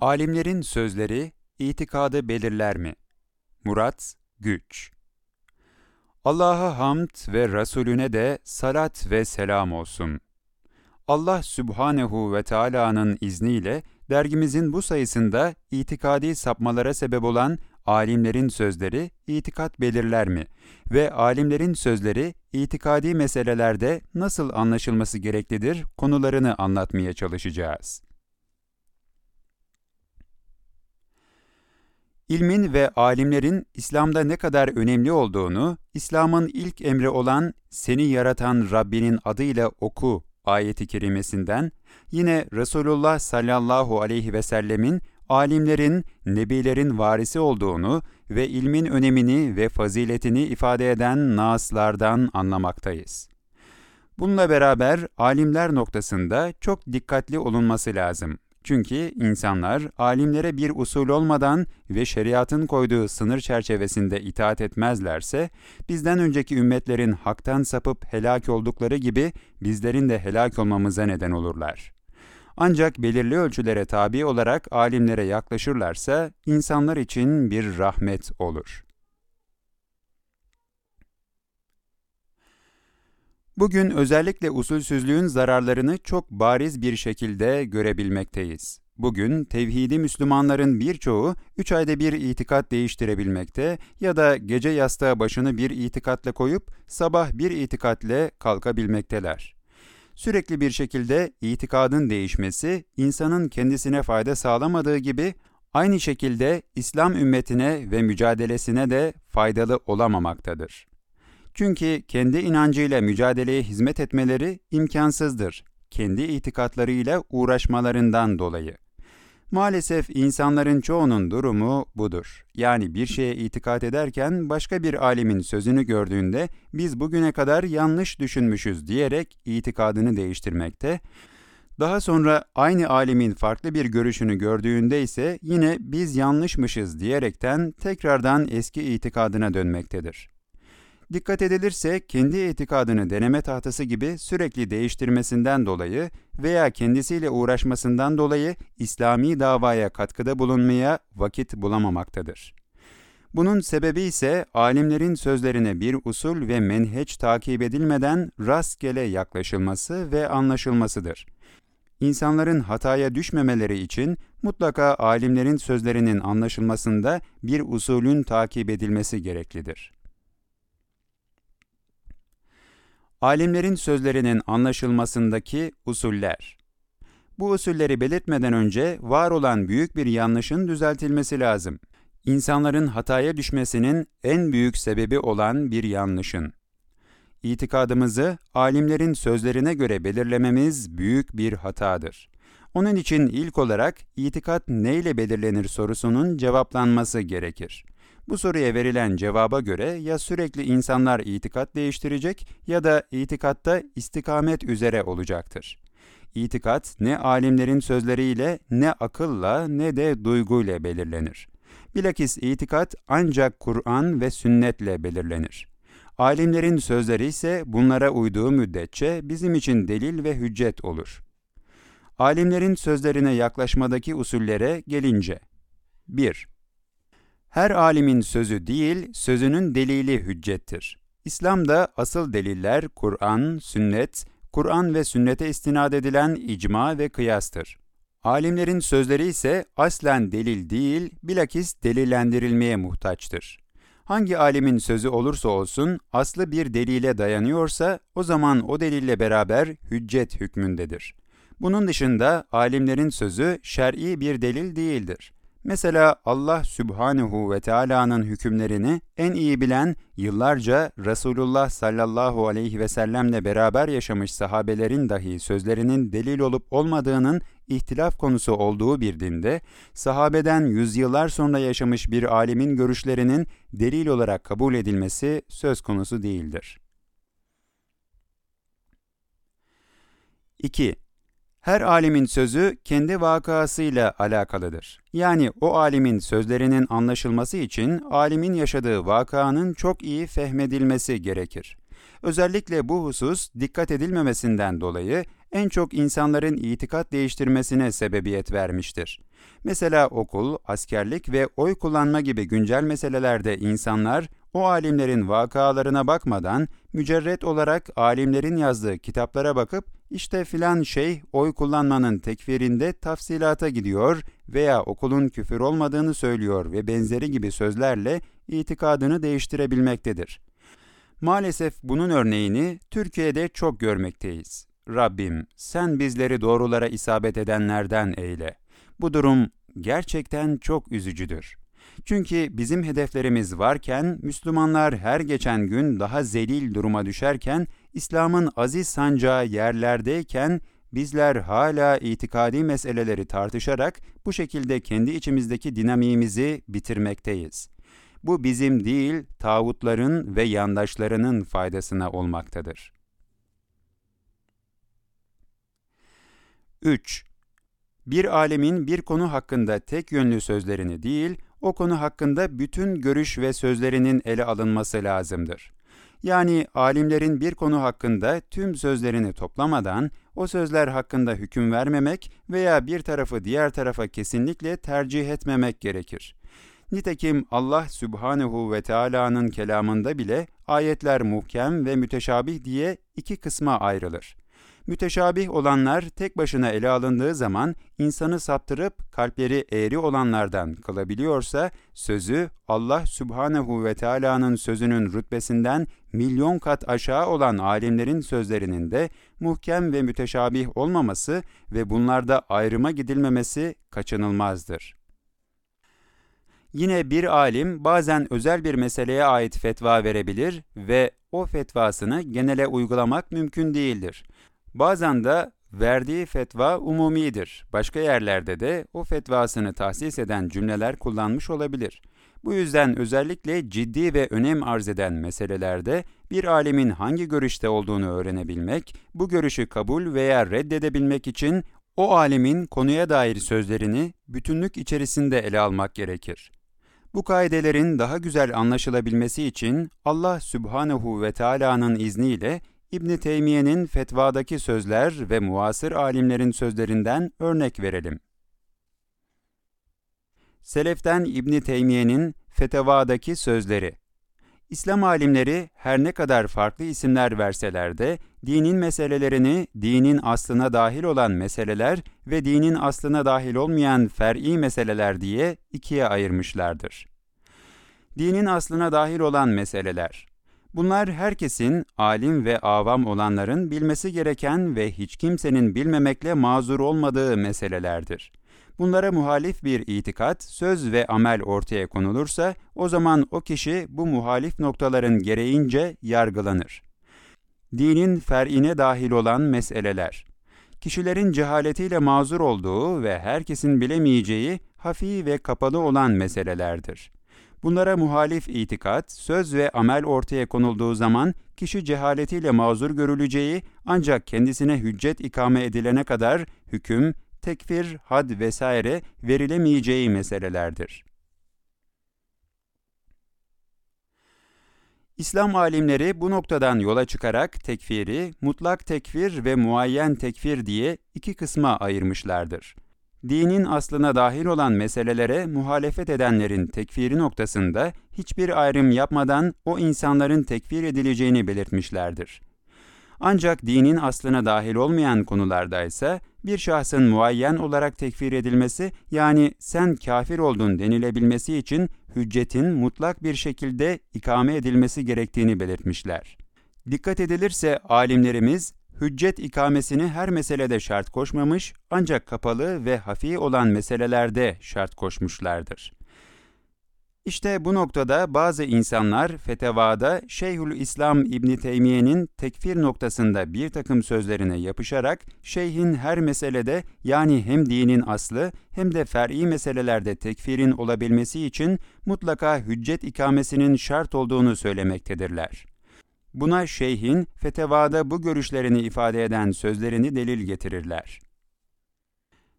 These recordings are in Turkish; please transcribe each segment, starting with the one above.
Alimlerin sözleri itikadı belirler mi? Murat Güç Allah'a hamd ve Resulüne de salat ve selam olsun. Allah Sübhanehu ve Teala'nın izniyle dergimizin bu sayısında itikadi sapmalara sebep olan alimlerin sözleri itikat belirler mi ve alimlerin sözleri itikadi meselelerde nasıl anlaşılması gereklidir konularını anlatmaya çalışacağız. İlmin ve alimlerin İslam'da ne kadar önemli olduğunu, İslam'ın ilk emri olan seni yaratan Rabbinin adıyla oku ayeti kerimesinden, yine Resulullah sallallahu aleyhi ve sellemin alimlerin, nebilerin varisi olduğunu ve ilmin önemini ve faziletini ifade eden naslardan anlamaktayız. Bununla beraber alimler noktasında çok dikkatli olunması lazım. Çünkü insanlar alimlere bir usul olmadan ve şeriatın koyduğu sınır çerçevesinde itaat etmezlerse, bizden önceki ümmetlerin haktan sapıp helak oldukları gibi bizlerin de helak olmamıza neden olurlar. Ancak belirli ölçülere tabi olarak alimlere yaklaşırlarsa insanlar için bir rahmet olur. Bugün özellikle usulsüzlüğün zararlarını çok bariz bir şekilde görebilmekteyiz. Bugün tevhidi Müslümanların birçoğu üç ayda bir itikat değiştirebilmekte ya da gece yastığa başını bir itikatla koyup sabah bir itikatle kalkabilmekteler. Sürekli bir şekilde itikadın değişmesi insanın kendisine fayda sağlamadığı gibi aynı şekilde İslam ümmetine ve mücadelesine de faydalı olamamaktadır. Çünkü kendi inancıyla mücadeleye hizmet etmeleri imkansızdır. Kendi itikatlarıyla uğraşmalarından dolayı. Maalesef insanların çoğunun durumu budur. Yani bir şeye itikat ederken başka bir alimin sözünü gördüğünde biz bugüne kadar yanlış düşünmüşüz diyerek itikadını değiştirmekte. Daha sonra aynı alimin farklı bir görüşünü gördüğünde ise yine biz yanlışmışız diyerekten tekrardan eski itikadına dönmektedir. Dikkat edilirse kendi itikadını deneme tahtası gibi sürekli değiştirmesinden dolayı veya kendisiyle uğraşmasından dolayı İslami davaya katkıda bulunmaya vakit bulamamaktadır. Bunun sebebi ise alimlerin sözlerine bir usul ve menheç takip edilmeden rastgele yaklaşılması ve anlaşılmasıdır. İnsanların hataya düşmemeleri için mutlaka alimlerin sözlerinin anlaşılmasında bir usulün takip edilmesi gereklidir. Alimlerin sözlerinin anlaşılmasındaki usuller. Bu usulleri belirtmeden önce var olan büyük bir yanlışın düzeltilmesi lazım. İnsanların hataya düşmesinin en büyük sebebi olan bir yanlışın. İtikadımızı alimlerin sözlerine göre belirlememiz büyük bir hatadır. Onun için ilk olarak itikat neyle belirlenir sorusunun cevaplanması gerekir. Bu soruya verilen cevaba göre ya sürekli insanlar itikat değiştirecek ya da itikatta istikamet üzere olacaktır. İtikat ne alimlerin sözleriyle ne akılla ne de duyguyla belirlenir. Bilakis itikat ancak Kur'an ve sünnetle belirlenir. Alimlerin sözleri ise bunlara uyduğu müddetçe bizim için delil ve hüccet olur. Alimlerin sözlerine yaklaşmadaki usullere gelince 1. Her alimin sözü değil, sözünün delili hüccettir. İslam'da asıl deliller Kur'an, sünnet, Kur'an ve sünnete istinad edilen icma ve kıyastır. Alimlerin sözleri ise aslen delil değil, bilakis delillendirilmeye muhtaçtır. Hangi alimin sözü olursa olsun, aslı bir delile dayanıyorsa, o zaman o delille beraber hüccet hükmündedir. Bunun dışında alimlerin sözü şer'i bir delil değildir. Mesela Allah Sübhanehu ve Teala'nın hükümlerini en iyi bilen yıllarca Resulullah sallallahu aleyhi ve sellemle beraber yaşamış sahabelerin dahi sözlerinin delil olup olmadığının ihtilaf konusu olduğu bir dinde, sahabeden yüzyıllar sonra yaşamış bir alimin görüşlerinin delil olarak kabul edilmesi söz konusu değildir. 2. Her alimin sözü kendi vakasıyla alakalıdır. Yani o alimin sözlerinin anlaşılması için alimin yaşadığı vakanın çok iyi fehmedilmesi gerekir. Özellikle bu husus dikkat edilmemesinden dolayı en çok insanların itikat değiştirmesine sebebiyet vermiştir. Mesela okul, askerlik ve oy kullanma gibi güncel meselelerde insanlar o alimlerin vakalarına bakmadan mücerret olarak alimlerin yazdığı kitaplara bakıp işte filan şeyh oy kullanmanın tekfirinde tafsilata gidiyor veya okulun küfür olmadığını söylüyor ve benzeri gibi sözlerle itikadını değiştirebilmektedir. Maalesef bunun örneğini Türkiye'de çok görmekteyiz. Rabbim sen bizleri doğrulara isabet edenlerden eyle. Bu durum gerçekten çok üzücüdür. Çünkü bizim hedeflerimiz varken Müslümanlar her geçen gün daha zelil duruma düşerken İslam'ın aziz sancağı yerlerdeyken bizler hala itikadi meseleleri tartışarak bu şekilde kendi içimizdeki dinamiğimizi bitirmekteyiz. Bu bizim değil, tağutların ve yandaşlarının faydasına olmaktadır. 3. Bir alemin bir konu hakkında tek yönlü sözlerini değil, o konu hakkında bütün görüş ve sözlerinin ele alınması lazımdır. Yani alimlerin bir konu hakkında tüm sözlerini toplamadan o sözler hakkında hüküm vermemek veya bir tarafı diğer tarafa kesinlikle tercih etmemek gerekir. Nitekim Allah Sübhanehu ve Teala'nın kelamında bile ayetler muhkem ve müteşabih diye iki kısma ayrılır. Müteşabih olanlar tek başına ele alındığı zaman insanı saptırıp kalpleri eğri olanlardan kılabiliyorsa, sözü Allah Subhanehu ve Teala'nın sözünün rütbesinden milyon kat aşağı olan alimlerin sözlerinin de muhkem ve müteşabih olmaması ve bunlarda ayrıma gidilmemesi kaçınılmazdır. Yine bir alim bazen özel bir meseleye ait fetva verebilir ve o fetvasını genele uygulamak mümkün değildir. Bazen de verdiği fetva umumidir. Başka yerlerde de o fetvasını tahsis eden cümleler kullanmış olabilir. Bu yüzden özellikle ciddi ve önem arz eden meselelerde bir alemin hangi görüşte olduğunu öğrenebilmek, bu görüşü kabul veya reddedebilmek için o alemin konuya dair sözlerini bütünlük içerisinde ele almak gerekir. Bu kaidelerin daha güzel anlaşılabilmesi için Allah Subhanehu ve Teala'nın izniyle İbn Teymiye'nin fetvadaki sözler ve muasır alimlerin sözlerinden örnek verelim. Seleften İbn Teymiye'nin fetvadaki sözleri İslam alimleri her ne kadar farklı isimler verseler de dinin meselelerini dinin aslına dahil olan meseleler ve dinin aslına dahil olmayan fer'i meseleler diye ikiye ayırmışlardır. Dinin aslına dahil olan meseleler Bunlar herkesin, alim ve avam olanların bilmesi gereken ve hiç kimsenin bilmemekle mazur olmadığı meselelerdir. Bunlara muhalif bir itikat, söz ve amel ortaya konulursa, o zaman o kişi bu muhalif noktaların gereğince yargılanır. Dinin fer'ine dahil olan meseleler Kişilerin cehaletiyle mazur olduğu ve herkesin bilemeyeceği hafi ve kapalı olan meselelerdir. Bunlara muhalif itikat, söz ve amel ortaya konulduğu zaman kişi cehaletiyle mazur görüleceği ancak kendisine hüccet ikame edilene kadar hüküm, tekfir, had vesaire verilemeyeceği meselelerdir. İslam alimleri bu noktadan yola çıkarak tekfiri, mutlak tekfir ve muayyen tekfir diye iki kısma ayırmışlardır dinin aslına dahil olan meselelere muhalefet edenlerin tekfiri noktasında hiçbir ayrım yapmadan o insanların tekfir edileceğini belirtmişlerdir. Ancak dinin aslına dahil olmayan konularda ise bir şahsın muayyen olarak tekfir edilmesi yani sen kafir oldun denilebilmesi için hüccetin mutlak bir şekilde ikame edilmesi gerektiğini belirtmişler. Dikkat edilirse alimlerimiz hüccet ikamesini her meselede şart koşmamış ancak kapalı ve hafi olan meselelerde şart koşmuşlardır. İşte bu noktada bazı insanlar fetevada Şeyhül İslam İbni Teymiye'nin tekfir noktasında bir takım sözlerine yapışarak şeyhin her meselede yani hem dinin aslı hem de fer'i meselelerde tekfirin olabilmesi için mutlaka hüccet ikamesinin şart olduğunu söylemektedirler. Buna şeyhin fetevada bu görüşlerini ifade eden sözlerini delil getirirler.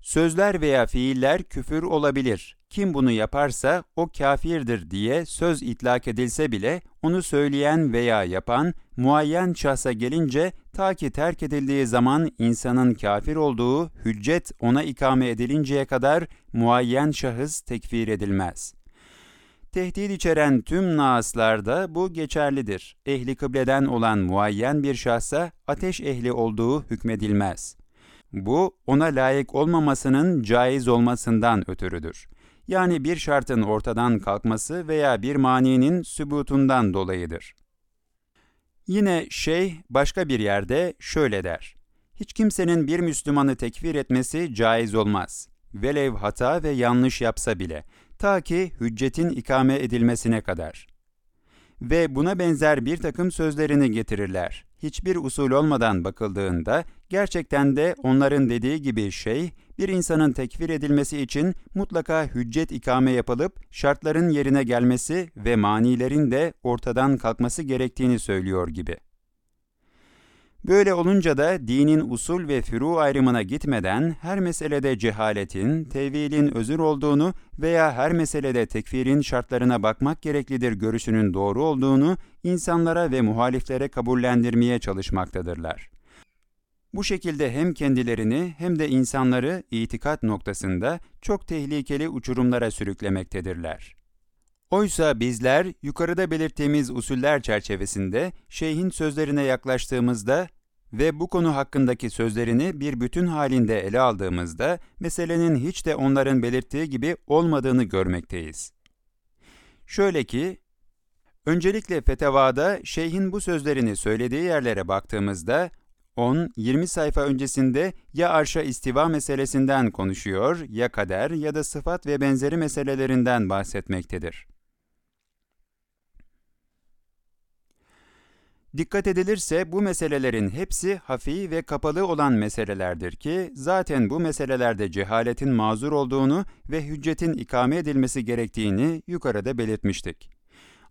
Sözler veya fiiller küfür olabilir. Kim bunu yaparsa o kafirdir diye söz itlak edilse bile onu söyleyen veya yapan muayyen şahsa gelince ta ki terk edildiği zaman insanın kafir olduğu hüccet ona ikame edilinceye kadar muayyen şahıs tekfir edilmez. Tehdit içeren tüm naaslarda bu geçerlidir. Ehli kıbleden olan muayyen bir şahsa ateş ehli olduğu hükmedilmez. Bu ona layık olmamasının caiz olmasından ötürüdür. Yani bir şartın ortadan kalkması veya bir maninin sübutundan dolayıdır. Yine şeyh başka bir yerde şöyle der. Hiç kimsenin bir Müslümanı tekfir etmesi caiz olmaz. Velev hata ve yanlış yapsa bile, ta ki hüccetin ikame edilmesine kadar. Ve buna benzer bir takım sözlerini getirirler. Hiçbir usul olmadan bakıldığında gerçekten de onların dediği gibi şey, bir insanın tekfir edilmesi için mutlaka hüccet ikame yapılıp şartların yerine gelmesi ve manilerin de ortadan kalkması gerektiğini söylüyor gibi. Böyle olunca da dinin usul ve furu ayrımına gitmeden her meselede cehaletin, tevilin özür olduğunu veya her meselede tekfirin şartlarına bakmak gereklidir görüşünün doğru olduğunu insanlara ve muhaliflere kabullendirmeye çalışmaktadırlar. Bu şekilde hem kendilerini hem de insanları itikat noktasında çok tehlikeli uçurumlara sürüklemektedirler. Oysa bizler yukarıda belirttiğimiz usuller çerçevesinde şeyhin sözlerine yaklaştığımızda ve bu konu hakkındaki sözlerini bir bütün halinde ele aldığımızda meselenin hiç de onların belirttiği gibi olmadığını görmekteyiz. Şöyle ki, öncelikle fetevada şeyhin bu sözlerini söylediği yerlere baktığımızda 10-20 sayfa öncesinde ya arşa istiva meselesinden konuşuyor ya kader ya da sıfat ve benzeri meselelerinden bahsetmektedir. Dikkat edilirse bu meselelerin hepsi hafi ve kapalı olan meselelerdir ki zaten bu meselelerde cehaletin mazur olduğunu ve hüccetin ikame edilmesi gerektiğini yukarıda belirtmiştik.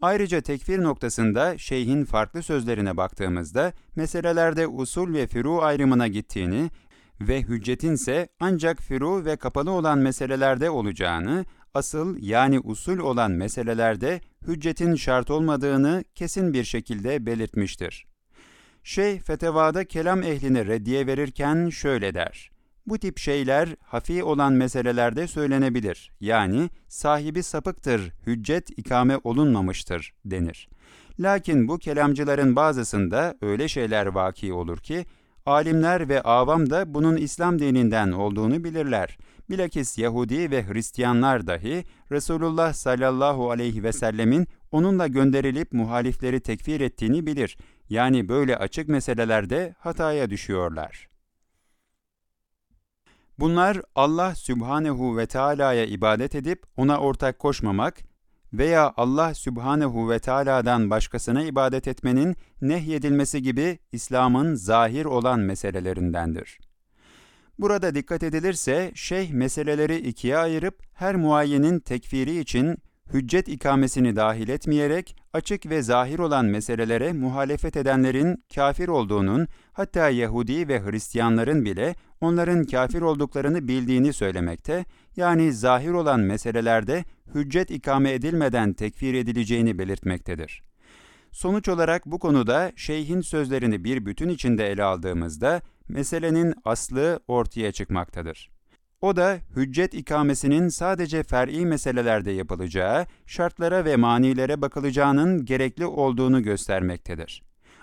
Ayrıca tekfir noktasında şeyhin farklı sözlerine baktığımızda meselelerde usul ve firu ayrımına gittiğini ve hüccetin ise ancak firu ve kapalı olan meselelerde olacağını, asıl yani usul olan meselelerde hüccetin şart olmadığını kesin bir şekilde belirtmiştir. Şeyh fetevada kelam ehline reddiye verirken şöyle der. Bu tip şeyler hafi olan meselelerde söylenebilir. Yani sahibi sapıktır, hüccet ikame olunmamıştır denir. Lakin bu kelamcıların bazısında öyle şeyler vaki olur ki, alimler ve avam da bunun İslam dininden olduğunu bilirler. Bilakis Yahudi ve Hristiyanlar dahi Resulullah sallallahu aleyhi ve sellemin onunla gönderilip muhalifleri tekfir ettiğini bilir. Yani böyle açık meselelerde hataya düşüyorlar. Bunlar Allah Sübhanehu ve Teala'ya ibadet edip ona ortak koşmamak veya Allah Sübhanehu ve Teala'dan başkasına ibadet etmenin nehyedilmesi gibi İslam'ın zahir olan meselelerindendir. Burada dikkat edilirse şeyh meseleleri ikiye ayırıp her muayyenin tekfiri için hüccet ikamesini dahil etmeyerek açık ve zahir olan meselelere muhalefet edenlerin kafir olduğunun hatta Yahudi ve Hristiyanların bile onların kafir olduklarını bildiğini söylemekte, yani zahir olan meselelerde hüccet ikame edilmeden tekfir edileceğini belirtmektedir. Sonuç olarak bu konuda şeyhin sözlerini bir bütün içinde ele aldığımızda meselenin aslı ortaya çıkmaktadır. O da hüccet ikamesinin sadece fer'i meselelerde yapılacağı, şartlara ve manilere bakılacağının gerekli olduğunu göstermektedir.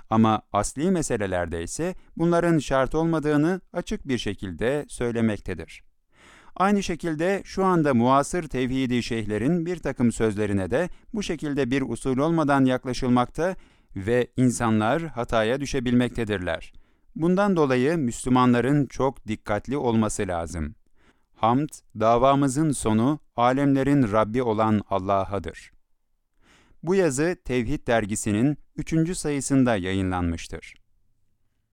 Ama asli meselelerde ise bunların şart olmadığını açık bir şekilde söylemektedir. Aynı şekilde şu anda muasır tevhidi şeyhlerin bir takım sözlerine de bu şekilde bir usul olmadan yaklaşılmakta ve insanlar hataya düşebilmektedirler. Bundan dolayı Müslümanların çok dikkatli olması lazım. Hamd, davamızın sonu alemlerin Rabbi olan Allah'adır. Bu yazı Tevhid dergisinin 3. sayısında yayınlanmıştır.